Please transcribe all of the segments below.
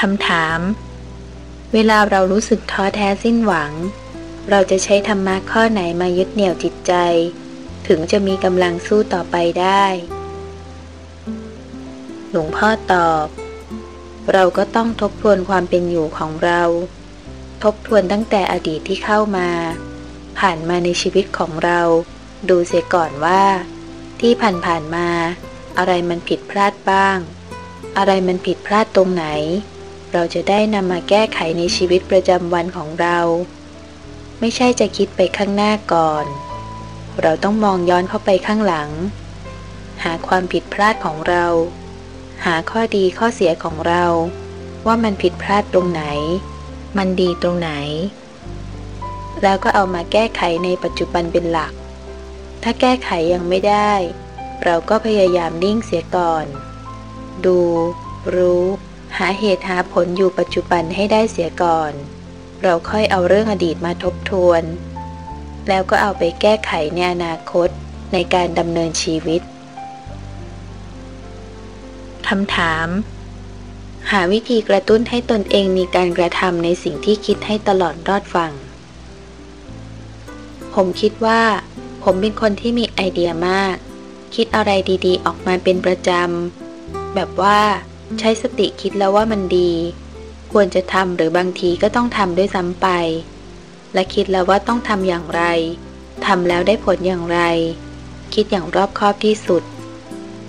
คำถาม เวลาเรารู้สึกท้อแท้สิ้นหวัง เราจะใช้ธรรมะข้อไหนมายึดเหนี่ยวจิตใจ ถึงจะมีกำลังสู้ต่อไปได้ หลวงพ่อตอบ เราก็ต้องทบทวนความเป็นอยู่ของเรา ทบทวนตั้งแต่อดีตที่เข้ามา ผ่านมาในชีวิตของเรา ดูเสียก่อนว่า ที่ผ่านๆมา อะไรมันผิดพลาดบ้างอะไรมันผิดพลาดตรงไหน เราจะได้นำมาแก้ไขในชีวิตประจำวันของเรา ไม่ใช่จะคิดไปข้างหน้าก่อน เราต้องมองย้อนเข้าไปข้างหลัง หาความผิดพลาดของเรา หาข้อดีข้อเสียของเรา ว่ามันผิดพลาดตรงไหน มันดีตรงไหน แล้วก็เอามาแก้ไขในปัจจุบันเป็นหลัก ถ้าแก้ไขยังไม่ได้ เราก็พยายามนิ่งเสียก่อน ดู รู้ หาเหตุหาผลอยู่ปัจจุบันให้ได้เสียก่อน เราค่อยเอาเรื่องอดีตมาทบทวน แล้วก็เอาไปแก้ไขในอนาคตในการดำเนินชีวิตคำถาม หาวิธีกระตุ้นให้ตนเองมีการกระทำในสิ่งที่คิดให้ตลอดรอดฟัง ผมคิดว่า ผมเป็นคนที่มีไอเดียมาก คิดอะไรดีๆ ออกมาเป็นประจำ แบบว่า ใช้สติคิดแล้วว่ามันดี ควรจะทำหรือบางทีก็ต้องทำด้วยซ้ำไป และคิดแล้วว่าต้องทำอย่างไรทำแล้วได้ผลอย่างไร คิดอย่างรอบคอบที่สุด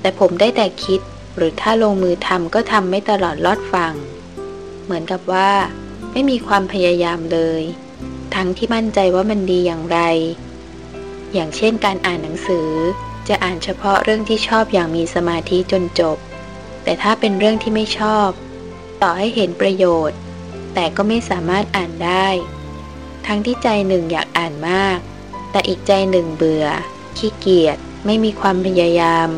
แต่ผมได้แต่คิดหรือถ้าลงมือทำก็ทำไม่ตลอดลอดฟัง เหมือนกับว่า ไม่มีความพยายามเลย ทั้งที่มั่นใจว่ามันดีอย่างไร อย่างเช่นการอ่านหนังสือ จะอ่านเฉพาะเรื่องที่ชอบอย่างมีสมาธิจนจบ แต่ถ้าเป็นเรื่องที่ไม่ชอบ ต่อให้เห็นประโยชน์ แต่ก็ไม่สามารถอ่านได้ ทั้งที่ใจหนึ่งอยากอ่านมาก แต่อีกใจหนึ่งเบื่อ ขี้เกียจไม่มีความพยายาม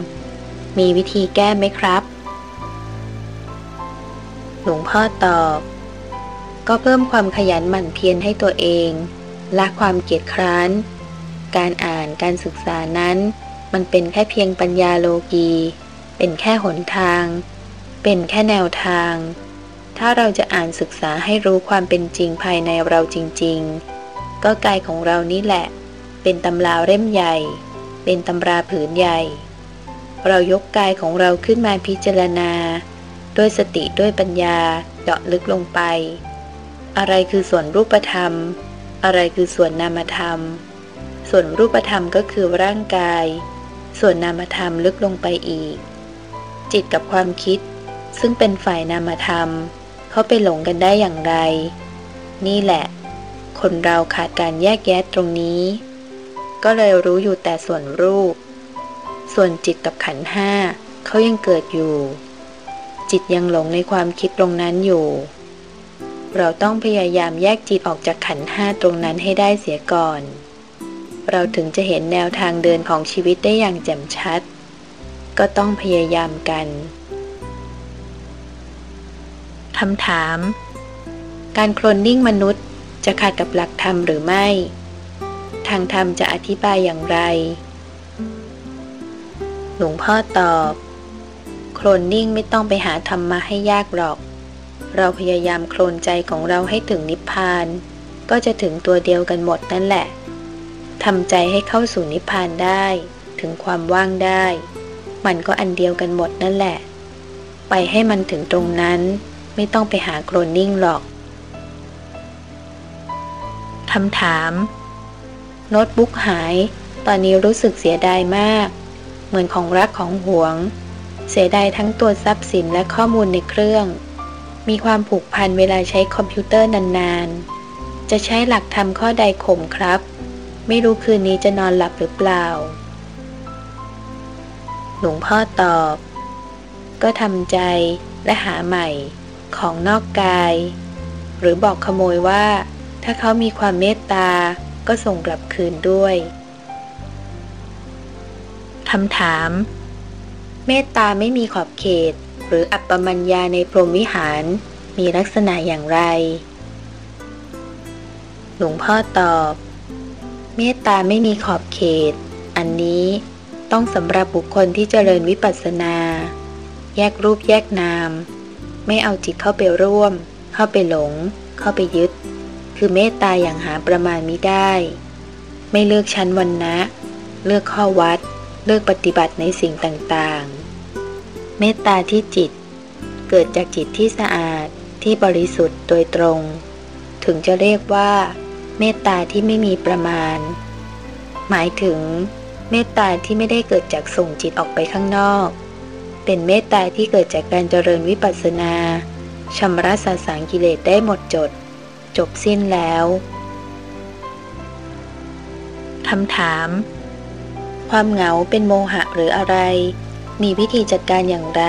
มีวิธีแก้ไหมครับ หลวงพ่อตอบ ก็เพิ่มความขยันหมั่นเพียรให้ตัวเองละความเกียจคร้าน การอ่านการศึกษานั้น มันเป็นแค่เพียงปัญญาโลกี เป็นแค่หนทาง เป็นแค่แนวทาง ถ้าเราจะอ่านศึกษาให้รู้ความเป็นจริงภายในเราจริง ๆ ก็กายของเรานี่แหละ เป็นตำราเล่มใหญ่ เป็นตำราผืนใหญ่ เรายกกายของเราขึ้นมาพิจารณา ด้วยสติด้วยปัญญาเจาะลึกลงไป อะไรคือส่วนรูปธรรม อะไรคือส่วนนามธรรม ส่วนรูปธรรมก็คือร่างกายส่วนนามธรรมลึกลงไปอีก จิตกับความคิด ซึ่งเป็นฝ่ายนามธรรม เขาไปหลงกันได้อย่างไร นี่แหละ คนเราขาดการแยกแยะตรงนี้ ก็เลยรู้อยู่แต่ส่วนรูป ส่วนจิตกับขันห้าเขายังเกิดอยู่ จิตยังหลงในความคิดตรงนั้นอยู่ เราต้องพยายามแยกจิตออกจากขันห้าตรงนั้นให้ได้เสียก่อน เราถึงจะเห็นแนวทางเดินของชีวิตได้อย่างแจ่มชัด ก็ต้องพยายามกันคำถาม การโคลนนิ่งมนุษย์จะขัดกับหลักธรรมหรือไม่ ทางธรรมจะอธิบายอย่างไร หลวงพ่อตอบ โคลนนิ่งไม่ต้องไปหาธรรมะให้ยากหรอก เราพยายามโคลนใจของเราให้ถึงนิพพาน ก็จะถึงตัวเดียวกันหมดนั่นแหละทำใจให้เข้าสู่นิพพานได้ ถึงความว่างได้ มันก็อันเดียวกันหมดนั่นแหละ ไปให้มันถึงตรงนั้น ไม่ต้องไปหาโคลนนิ่งหรอกคำถาม โน้ตบุ๊กหาย ตอนนี้รู้สึกเสียดายมาก เหมือนของรักของหวง เสียดายทั้งตัวทรัพย์สินและข้อมูลในเครื่อง มีความผูกพันเวลาใช้คอมพิวเตอร์นานๆ จะใช้หลักทำข้อใดข่มครับ ไม่รู้คืนนี้จะนอนหลับหรือเปล่า หลวงพ่อตอบ ก็ทำใจและหาใหม่ของนอกกาย หรือบอกขโมยว่า ถ้าเขามีความเมตตาก็ส่งกลับคืนด้วยคำถาม เมตตาไม่มีขอบเขต หรืออัปปมัญญาในพรหมวิหารมีลักษณะอย่างไร หลวงพ่อตอบ เมตตาไม่มีขอบเขต อันนี้ ต้องสำหรับบุคคลที่เจริญวิปัสสนา แยกรูปแยกนาม ไม่เอาจิตเข้าไปร่วม เข้าไปหลง เข้าไปยึด คือเมตตาอย่างหาประมาณมิได้ ไม่เลือกชั้นวันนะ เลือกข้อวัด เลือกปฏิบัติในสิ่งต่างๆ เมตตาที่จิต เกิดจากจิตที่สะอาดที่บริสุทธิ์โดยตรง ถึงจะเรียกว่า เมตตาที่ไม่มีประมาณ หมายถึง เมตตาที่ไม่ได้เกิดจากส่งจิตออกไปข้างนอก เป็นเมตตาที่เกิดจากการเจริญวิปัสสนาชำระสาสางกิเลสได้หมดจด จบสิ้นแล้วคำถาม ความเหงาเป็นโมหะหรืออะไร มีวิธีจัดการอย่างไร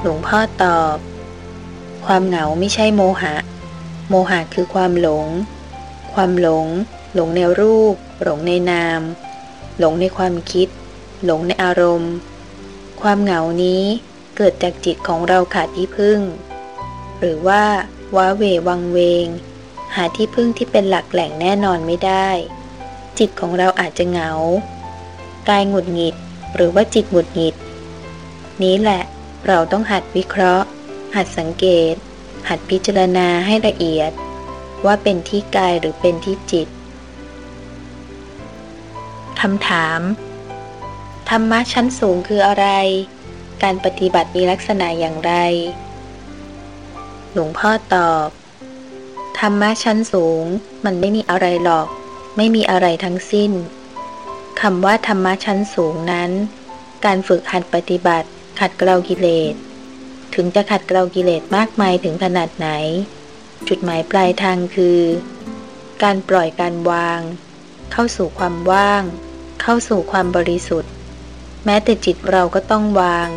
หลวงพ่อตอบ ความเหงาไม่ใช่โมหะ โมหะคือความหลง ความหลง หลงในรูป หลงในนาม หลงในความคิด หลงในอารมณ์ ความเหงานี้เกิดจากจิตของเราขาดที่พึ่ง หรือว่าว้าเววังเวง หาที่พึ่งที่เป็นหลักแหล่งแน่นอนไม่ได้ จิตของเราอาจจะเหงากายหงุดหงิด หรือว่าจิตหงุดหงิด นี้แหละเราต้องหัดวิเคราะห์ หัดสังเกต หัดพิจารณาให้ละเอียด ว่าเป็นที่กายหรือเป็นที่จิต คำถาม ธรรมะชั้นสูงคืออะไร การปฏิบัติมีลักษณะอย่างไร หลวงพ่อตอบ ธรรมะชั้นสูงมันไม่มีอะไรหรอก ไม่มีอะไรทั้งสิ้นคำว่าธรรมะชั้นสูงนั้น การฝึกหัดปฏิบัติขัดเกลากิเลส ถึงจะขัดเกลากิเลสมากมายถึงขนาดไหน จุดหมายปลายทางคือ การปล่อยการวาง เข้าสู่ความว่าง เข้าสู่ความบริสุทธิ์ แม้แต่จิตเราก็ต้องวาง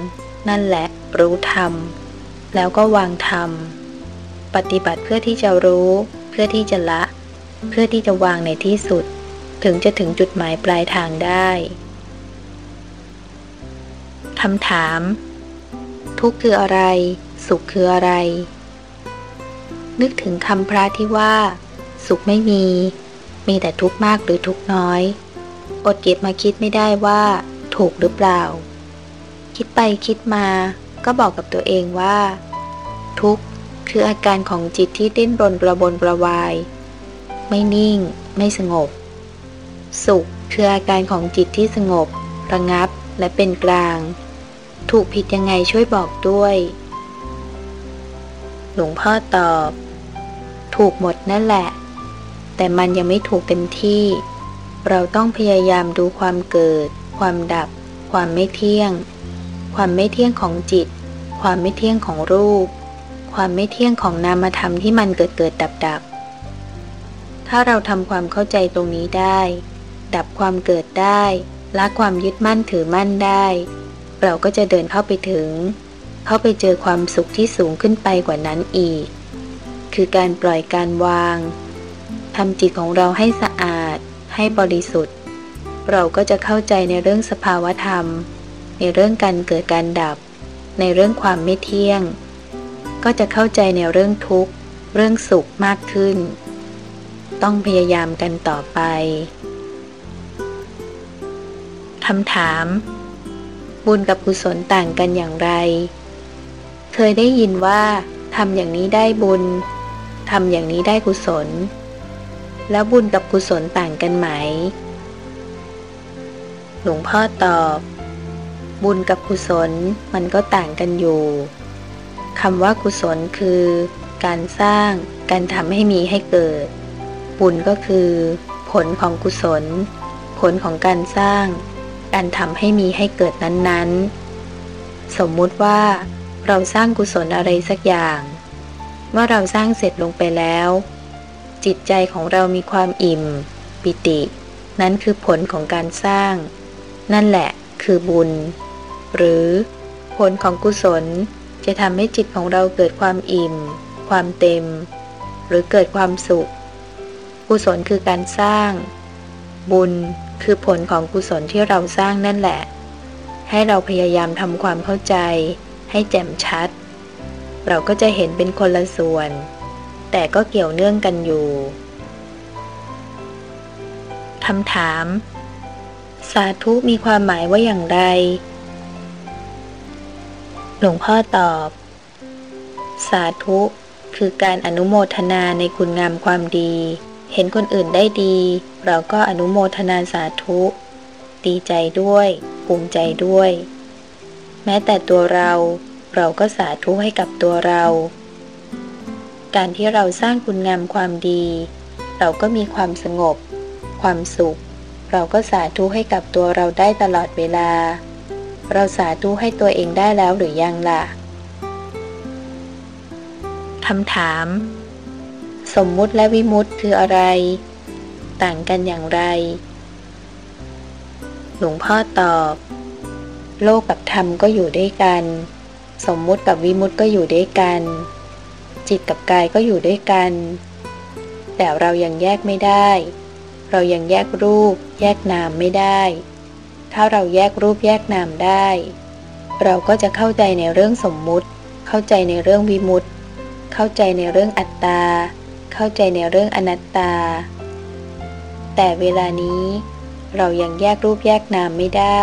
นั่นแหละรู้ธรรม แล้วก็วางธรรม ปฏิบัติเพื่อที่จะรู้ เพื่อที่จะละ เพื่อที่จะวางในที่สุด ถึงจะถึงจุดหมายปลายทางได้คำถาม ทุกข์คืออะไร สุขคืออะไร นึกถึงคำพระที่ว่า สุขไม่มี มีแต่ทุกข์มากหรือทุกข์น้อย อดเก็บมาคิดไม่ได้ว่า ถูกหรือเปล่า คิดไปคิดมาก็บอกกับตัวเองว่า ทุกข์คืออาการของจิตที่ดิ้นรนประบนประวาย ไม่นิ่ง ไม่สงบ สุขคืออาการของจิตที่สงบ ระงับและเป็นกลาง ถูกผิดยังไงช่วยบอกด้วย หลวงพ่อตอบ ถูกหมดนั่นแหละ แต่มันยังไม่ถูกเต็มที่ เราต้องพยายามดูความเกิด ความดับ ความไม่เที่ยง ความไม่เที่ยงของจิต ความไม่เที่ยงของรูป ความไม่เที่ยงของนามธรรมที่มันเกิดเกิดดับดับถ้าเราทำความเข้าใจตรงนี้ได้ ดับความเกิดได้ละความยึดมั่นถือมั่นได้ เราก็จะเดินเข้าไปถึง เข้าไปเจอความสุขที่สูงขึ้นไปกว่านั้นอีก คือการปล่อยการวาง ทำจิตของเราให้สะอาด ให้บริสุทธิ์ เราก็จะเข้าใจในเรื่องสภาวธรรม ในเรื่องการเกิดการดับ ในเรื่องความไม่เที่ยง ก็จะเข้าใจในเรื่องทุกข์ เรื่องสุขมากขึ้น ต้องพยายามกันต่อไปคำถาม บุญกับกุศลต่างกันอย่างไร เคยได้ยินว่าทำอย่างนี้ได้บุญทำอย่างนี้ได้กุศล แล้วบุญกับกุศลต่างกันไหม หลวงพ่อตอบ บุญกับกุศลมันก็ต่างกันอยู่คำว่ากุศลคือ การสร้าง การทำให้มีให้เกิด บุญก็คือ ผลของกุศล ผลของการสร้าง การทำให้มีให้เกิดนั้นๆ สมมุติว่า เราสร้างกุศลอะไรสักอย่าง เมื่อเราสร้างเสร็จลงไปแล้ว จิตใจของเรามีความอิ่ม ปิติ นั้นคือผลของการสร้าง นั่นแหละคือบุญ หรือผลของกุศลจะทำให้จิตของเราเกิดความอิ่ม ความเต็ม หรือเกิดความสุข กุศลคือการสร้าง บุญคือผลของกุศลที่เราสร้างนั่นแหละ ให้เราพยายามทำความเข้าใจ ให้แจ่มชัด เราก็จะเห็นเป็นคนละส่วน แต่ก็เกี่ยวเนื่องกันอยู่คำถาม สาธุมีความหมายว่าอย่างไร หลวงพ่อตอบ สาธุคือการอนุโมทนาในคุณงามความดี เห็นคนอื่นได้ดี เราก็อนุโมทนาสาธุดีใจด้วยภูมิใจด้วย แม้แต่ตัวเรา เราก็สาธุให้กับตัวเรา การที่เราสร้างคุณงามความดี เราก็มีความสงบ ความสุข เราก็สาธุให้กับตัวเราได้ตลอดเวลา เราสาธุให้ตัวเองได้แล้วหรือยังล่ะคำถาม สมมุติและวิมุติคืออะไร ต่างกันอย่างไร หลวงพ่อตอบ โลกกับธรรมก็อยู่ด้วยกัน สมมุติกับวิมุติก็อยู่ด้วยกัน จิตกับกายก็อยู่ด้วยกัน แต่เรายังแยกไม่ได้ เรายังแยกรูป แยกนามไม่ได้ ถ้าเราแยกรูปแยกนามได้ เราก็จะเข้าใจในเรื่องสมมุติ เข้าใจในเรื่องวิมุติเข้าใจในเรื่องอัตตา เข้าใจในเรื่องอนัตตา แต่เวลานี้ เรายังแยกรูปแยกนามไม่ได้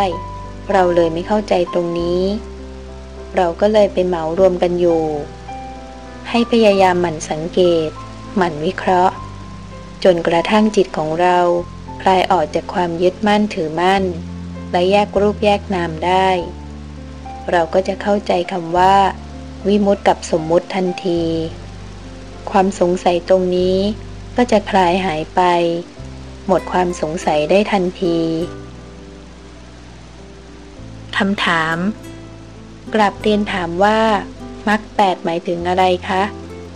เราเลยไม่เข้าใจตรงนี้ เราก็เลยไปเหมารวมกันอยู่ ให้พยายามหมั่นสังเกต หมั่นวิเคราะห์ จนกระทั่งจิตของเราคลายออกจากความยึดมั่นถือมั่น และแยกรูปแยกนามได้ เราก็จะเข้าใจคำว่า วิมุตกับสมมุติทันที ความสงสัยตรงนี้ก็จะคลายหายไป หมดความสงสัยได้ทันทีคำถามกลับเรียนถามว่า มรรคแปดหมายถึงอะไรคะ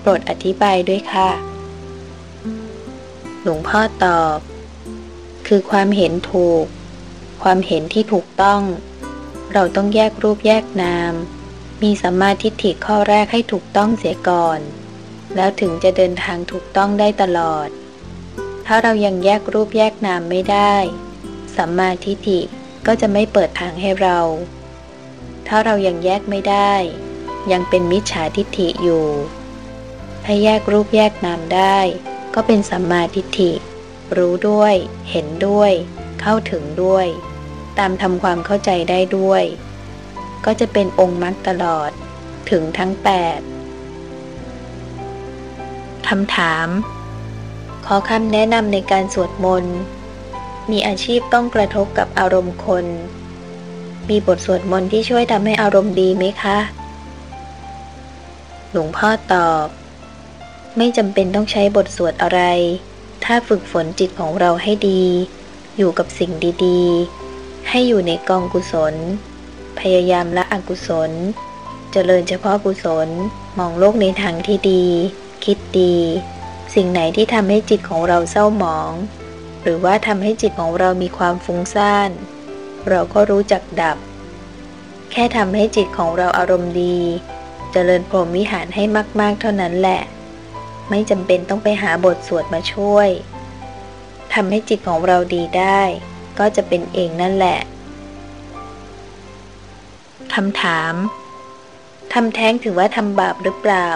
โปรดอธิบายด้วยค่ะ หลวงพ่อตอบ คือความเห็นถูก ความเห็นที่ถูกต้อง เราต้องแยกรูปแยกนาม มีสัมมาทิฏฐิข้อแรกให้ถูกต้องเสียก่อน แล้วถึงจะเดินทางถูกต้องได้ตลอด ถ้าเรายังแยกรูปแยกนามไม่ได้ สัมมาทิฏฐิก็จะไม่เปิดทางให้เรา ถ้าเรายังแยกไม่ได้ ยังเป็นมิจฉาทิฏฐิอยู่ ถ้าแยกรูปแยกนามได้ ก็เป็นสัมมาทิฏฐิ รู้ด้วย เห็นด้วย เข้าถึงด้วย ตามทำความเข้าใจได้ด้วย ก็จะเป็นองค์มรรคตลอด ถึงทั้งแปดคำถาม ขอคำแนะนำในการสวดมนต์ มีอาชีพต้องกระทบกับอารมณ์คนมีบทสวดมนต์ที่ช่วยทำให้อารมณ์ดีไหมคะ หลวงพ่อตอบ ไม่จำเป็นต้องใช้บทสวดอะไร ถ้าฝึกฝนจิตของเราให้ดี อยู่กับสิ่งดีๆ ให้อยู่ในกองกุศล พยายามละอกุศล เจริญเฉพาะกุศล มองโลกในทางที่ดี คิดดี สิ่งไหนที่ทำให้จิตของเราเศร้าหมอง หรือว่าทำให้จิตของเรามีความฟุ้งซ่าน เราก็รู้จักดับ แค่ทำให้จิตของเราอารมณ์ดี จริญพรหมวิหารให้มาก ๆ เท่านั้นแหละ ไม่จำเป็นต้องไปหาบทสวดมาช่วยทำให้จิตของเราดีได้ ก็จะเป็นเองนั่นแหละคำถามทำแท้งถือว่าทำบาปหรือเปล่า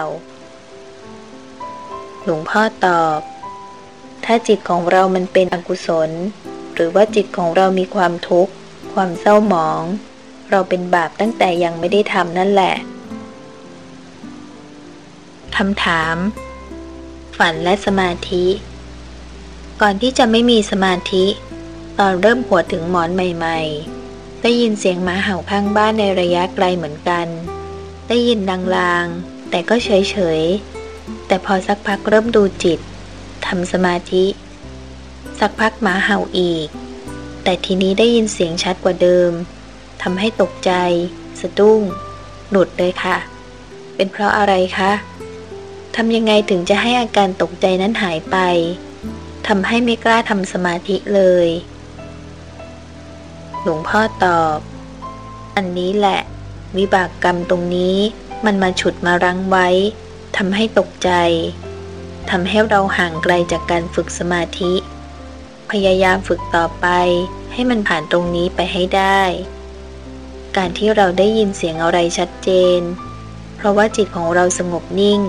หลวงพ่อตอบ ถ้าจิตของเรามันเป็นอกุศล หรือว่าจิตของเรามีความทุกข์ ความเศร้าหมอง เราเป็นบาปตั้งแต่ยังไม่ได้ทำนั่นแหละ คำถาม ฝันและสมาธิ ก่อนที่จะไม่มีสมาธิ ตอนเริ่มหัวถึงหมอนใหม่ ๆ ได้ยินเสียงหมาเห่าข้างบ้านในระยะไกลเหมือนกัน ได้ยินดังลางแต่ก็เฉยเฉยแต่พอสักพักเริ่มดูจิตทำสมาธิ สักพักหมาเห่าอีก แต่ทีนี้ได้ยินเสียงชัดกว่าเดิมทำให้ตกใจ สะดุ้งหลุดเลยค่ะ เป็นเพราะอะไรคะ ทำยังไงถึงจะให้อาการตกใจนั้นหายไป ทำให้ไม่กล้าทำสมาธิเลย หลวงพ่อตอบ อันนี้แหละ วิบากกรรมตรงนี้มันมาฉุดมารั้งไว้ ทำให้ตกใจ ทำให้เราห่างไกลจากการฝึกสมาธิ พยายามฝึกต่อไป ให้มันผ่านตรงนี้ไปให้ได้ การที่เราได้ยินเสียงอะไรชัดเจน เพราะว่าจิตของเราสงบนิ่ง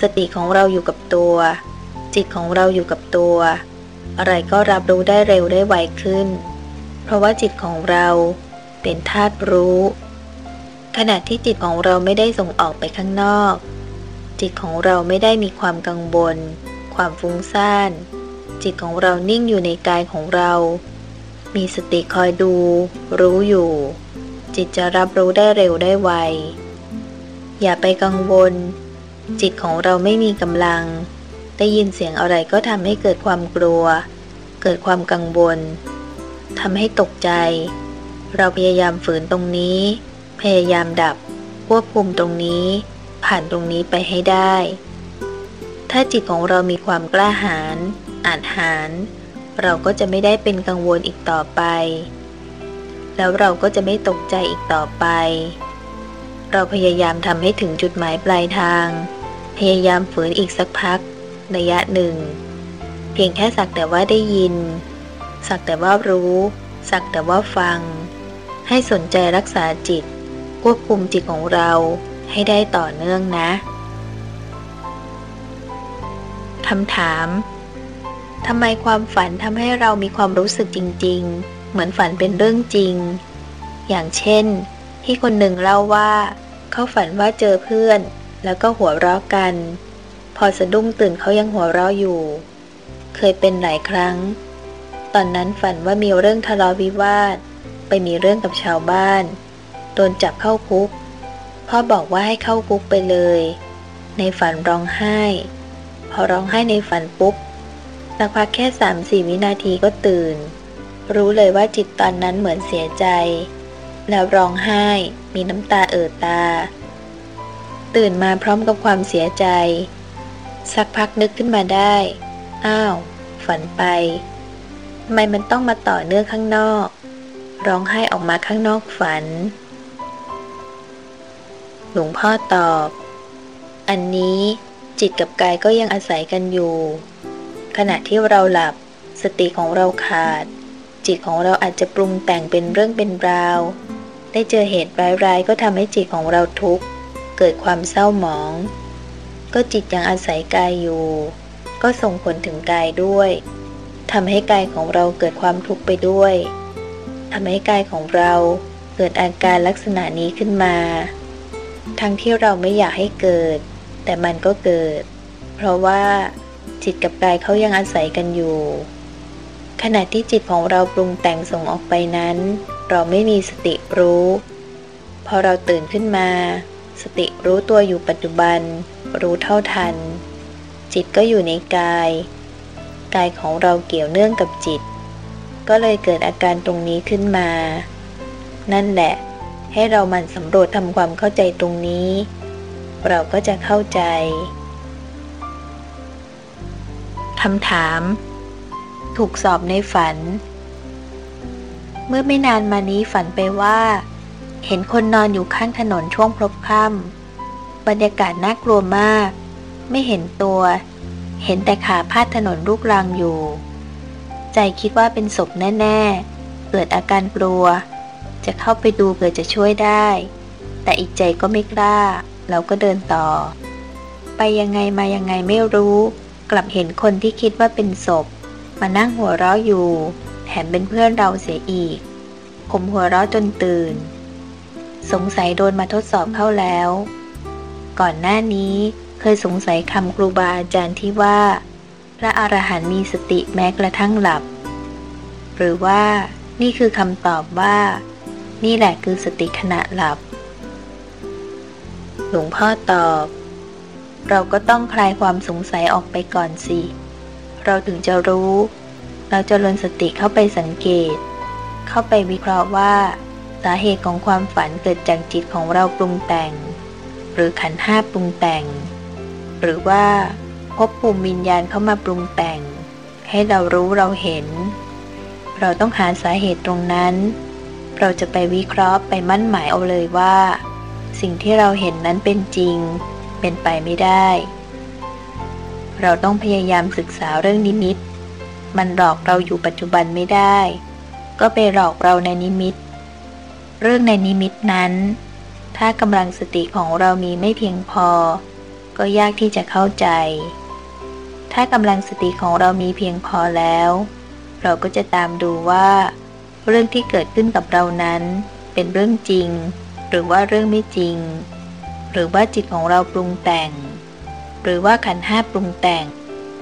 สติของเราอยู่กับตัว จิตของเราอยู่กับตัว อะไรก็รับรู้ได้เร็วได้ไวขึ้น เพราะว่าจิตของเราเป็นธาตุรู้ ขณะที่จิตของเราไม่ได้ส่งออกไปข้างนอก จิตของเราไม่ได้มีความกังวลความฟุ้งซ่าน จิตของเรานิ่งอยู่ในกายของเรา มีสติคอยดู รู้อยู่ จิตจะรับรู้ได้เร็วได้ไว อย่าไปกังวล จิตของเราไม่มีกำลัง ได้ยินเสียงอะไรก็ทำให้เกิดความกลัว เกิดความกังวลทำให้ตกใจ เราพยายามฝืนตรงนี้ พยายามดับ ควบคุมตรงนี้ ผ่านตรงนี้ไปให้ได้ ถ้าจิตของเรามีความกล้าหาญอาจหารเราก็จะไม่ได้เป็นกังวลอีกต่อไป แล้วเราก็จะไม่ตกใจอีกต่อไป เราพยายามทำให้ถึงจุดหมายปลายทาง พยายามฝืนอีกสักพัก ระยะหนึ่ง เพียงแค่สักแต่ว่าได้ยิน สักแต่ว่ารู้ สักแต่ว่าฟัง ให้สนใจรักษาจิต ควบคุมจิตของเราให้ได้ต่อเนื่องนะคำถามทำไมความฝันทำให้เรามีความรู้สึกจริง ๆ เหมือนฝันเป็นเรื่องจริง อย่างเช่น ที่คนหนึ่งเล่าว่า เขาฝันว่าเจอเพื่อน แล้วก็หัวเราะกัน พอสะดุ้งตื่นเขายังหัวเราะอยู่ เคยเป็นหลายครั้ง ตอนนั้นฝันว่ามีเรื่องทะเลาะวิวาท ไปมีเรื่องกับชาวบ้าน โดนจับเข้าคุก พ่อบอกว่าให้เข้าคุกไปเลย ในฝันร้องไห้ พอร้องไห้ในฝันปุ๊บสักพักแค่สามสี่วินาทีก็ตื่น รู้เลยว่าจิตตอนนั้นเหมือนเสียใจ แล้วร้องไห้ มีน้ำตาเอ่อตา ตื่นมาพร้อมกับความเสียใจ สักพักนึกขึ้นมาได้ อ้าว ฝันไปทำไมมันต้องมาต่อเนื่องข้างนอก ร้องไห้ออกมาข้างนอกฝัน หลวงพ่อตอบ อันนี้จิตกับกายก็ยังอาศัยกันอยู่ ขณะที่เราหลับ สติของเราขาด จิตของเราอาจจะปรุงแต่งเป็นเรื่องเป็นราว ได้เจอเหตุร้ายๆก็ทำให้จิตของเราทุกข์ เกิดความเศร้าหมอง ก็จิตยังอาศัยกายอยู่ ก็ส่งผลถึงกายด้วยทำให้กายของเราเกิดความทุกข์ไปด้วยทำให้กายของเราเกิดอาการลักษณะนี้ขึ้นมา ทั้งที่เราไม่อยากให้เกิด แต่มันก็เกิด เพราะว่าจิตกับกายเขายังอาศัยกันอยู่ ขณะที่จิตของเราปรุงแต่งส่งออกไปนั้น เราไม่มีสติรู้ พอเราตื่นขึ้นมา สติรู้ตัวอยู่ปัจจุบัน รู้เท่าทัน จิตก็อยู่ในกาย กายของเราเกี่ยวเนื่องกับจิต ก็เลยเกิดอาการตรงนี้ขึ้นมา นั่นแหละ ให้เรามันสำรวจทำความเข้าใจตรงนี้ เราก็จะเข้าใจคำถาม ถูกสอบในฝัน เมื่อไม่นานมานี้ฝันไปว่า เห็นคนนอนอยู่ข้างถนนช่วงพลบค่ำบรรยากาศน่ากลัวมาก ไม่เห็นตัว เห็นแต่ขาพาดถนนลูกรังอยู่ ใจคิดว่าเป็นศพแน่ ๆ เกิดอาการกลัว จะเข้าไปดูเผื่อจะช่วยได้ แต่อีกใจก็ไม่กล้า เราก็เดินต่อ ไปยังไงมายังไงไม่รู้ กลับเห็นคนที่คิดว่าเป็นศพ มานั่งหัวเราะอยู่ แถมเป็นเพื่อนเราเสียอีก ผมหัวเราะจนตื่น สงสัยโดนมาทดสอบเข้าแล้ว ก่อนหน้านี้เคยสงสัยคำครูบาอาจารย์ที่ว่า พระอรหันต์มีสติแม้กระทั่งหลับ หรือว่านี่คือคำตอบว่า นี่แหละคือสติขณะหลับ หลวงพ่อตอบ เราก็ต้องคลายความสงสัยออกไปก่อนสิ เราถึงจะรู้ เราจะลนสติเข้าไปสังเกต เข้าไปวิเคราะห์ว่า สาเหตุของความฝันเกิดจากจิตของเราปรุงแต่ง หรือขันห้าปรุงแต่ง หรือว่าพบภูมิวิญญาณเข้ามาปรุงแต่ง ให้เรารู้เราเห็น เราต้องหาสาเหตุตรงนั้น เราจะไปวิเคราะห์ไปมั่นหมายเอาเลยว่า สิ่งที่เราเห็นนั้นเป็นจริง เป็นไปไม่ได้ เราต้องพยายามศึกษาเรื่องนิมิต มันหลอกเราอยู่ปัจจุบันไม่ได้ ก็ไปหลอกเราในนิมิต เรื่องในนิมิตนั้น ถ้ากำลังสติของเรามีไม่เพียงพอ ก็ยากที่จะเข้าใจ ถ้ากำลังสติของเรามีเพียงพอแล้ว เราก็จะตามดูว่า เรื่องที่เกิดขึ้นกับเรานั้น เป็นเรื่องจริง หรือว่าเรื่องไม่จริง หรือว่าจิตของเราปรุงแต่ง หรือว่าขันห้าปรุงแต่ง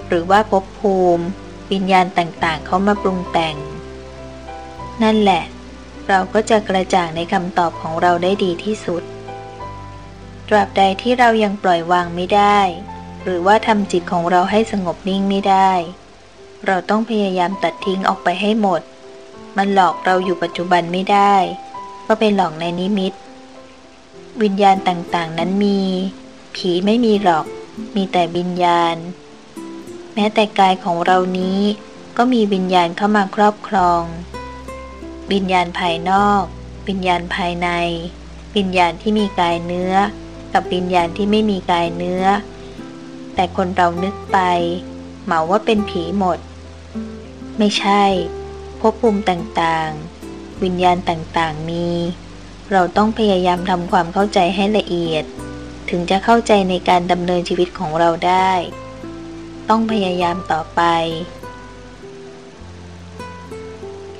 หรือว่าภพภูมิ วิญญาณต่างๆ เขามาปรุงแต่ง นั่นแหละ เราก็จะกระจ่างในคำตอบของเราได้ดีที่สุด ตราบใดที่เรายังปล่อยวางไม่ได้ หรือว่าทำจิตของเราให้สงบนิ่งไม่ได้ เราต้องพยายามตัดทิ้งออกไปให้หมด มันหลอกเราอยู่ปัจจุบันไม่ได้ ก็เป็นหลอกในนิมิต วิญญาณต่างๆ นั้นมี ผีไม่มีหรอก มีแต่วิญญาณ แม้แต่กายของเรานี้ก็มีวิญญาณเข้ามาครอบครอง วิญญาณภายนอก วิญญาณภายใน วิญญาณที่มีกายเนื้อ กับวิญญาณที่ไม่มีกายเนื้อ แต่คนเรานึกไป เหมาว่าเป็นผีหมด ไม่ใช่ภพภูมิต่างๆ วิญญาณต่างๆมี เราต้องพยายามทำความเข้าใจให้ละเอียด ถึงจะเข้าใจในการดำเนินชีวิตของเราได้ ต้องพยายามต่อไป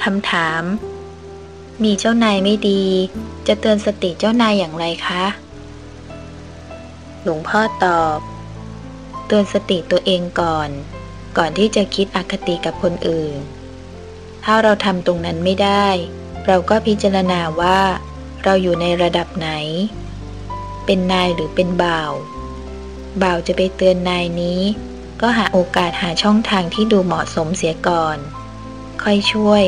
คำถาม มีเจ้านายไม่ดี จะเตือนสติเจ้านายอย่างไรคะ หลวงพ่อตอบ เตือนสติตัวเองก่อน ก่อนที่จะคิดอคติกับคนอื่น ถ้าเราทำตรงนั้นไม่ได้ เราก็พิจารณาว่า เราอยู่ในระดับไหน เป็นนายหรือเป็นบ่าว บ่าวจะไปเตือนนายนี้ ก็หาโอกาสหาช่องทางที่ดูเหมาะสมเสียก่อน ค่อยช่วย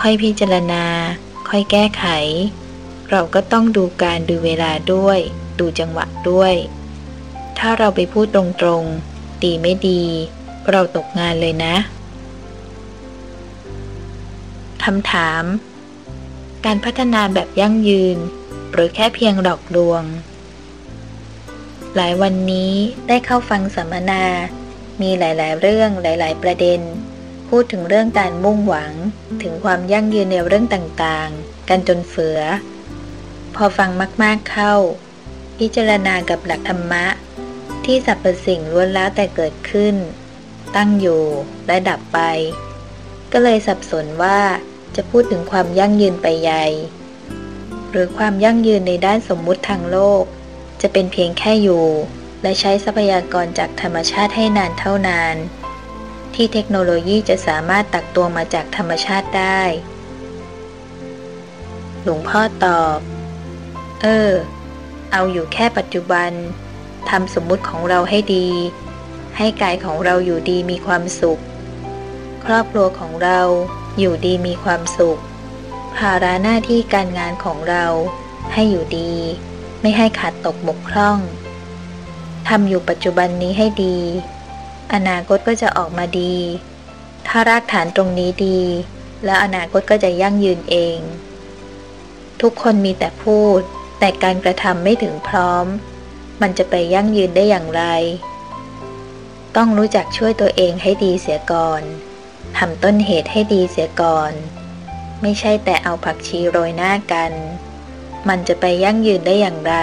ค่อยพิจารณา ค่อยแก้ไข เราก็ต้องดูการดูเวลาด้วย ดูจังหวะด้วย ถ้าเราไปพูดตรงๆดีไม่ดี เราตกงานเลยนะคำถาม การพัฒนาแบบยั่งยืน หรือแค่เพียงดอกลวง หลายวันนี้ได้เข้าฟังสัมมนา มีหลายๆ เรื่องหลาย ๆ ประเด็น พูดถึงเรื่องการมุ่งหวัง ถึงความยั่งยืนในเรื่องต่างๆ กันจนเฟือ พอฟังมากๆเข้า พิจารณากับหลักธรรมะ ที่สรรพสิ่งล้วนแล้วแต่เกิดขึ้น ตั้งอยู่และดับไป ก็เลยสับสนว่าจะพูดถึงความยั่งยืนไปใหญ่หรือความยั่งยืนในด้านสมมุติทางโลก จะเป็นเพียงแค่อยู่ และใช้ทรัพยากรจากธรรมชาติให้นานเท่านาน ที่เทคโนโลยีจะสามารถตักตัวมาจากธรรมชาติได้ หลวงพ่อตอบ เออ เอาอยู่แค่ปัจจุบันทำสมมุติของเราให้ดี ให้กายของเราอยู่ดีมีความสุข ครอบครัวของเราอยู่ดีมีความสุข ภาระหน้าที่การงานของเราให้อยู่ดี ไม่ให้ขาดตกบกพร่องทำอยู่ปัจจุบันนี้ให้ดี อนาคตก็จะออกมาดี ถ้ารากฐานตรงนี้ดี แล้วอนาคตก็จะยั่งยืนเอง ทุกคนมีแต่พูด แต่การกระทำไม่ถึงพร้อม มันจะไปยั่งยืนได้อย่างไร ต้องรู้จักช่วยตัวเองให้ดีเสียก่อนทำต้นเหตุให้ดีเสียก่อน ไม่ใช่แต่เอาผักชีโรยหน้ากัน มันจะไปยั่งยืนได้อย่างไร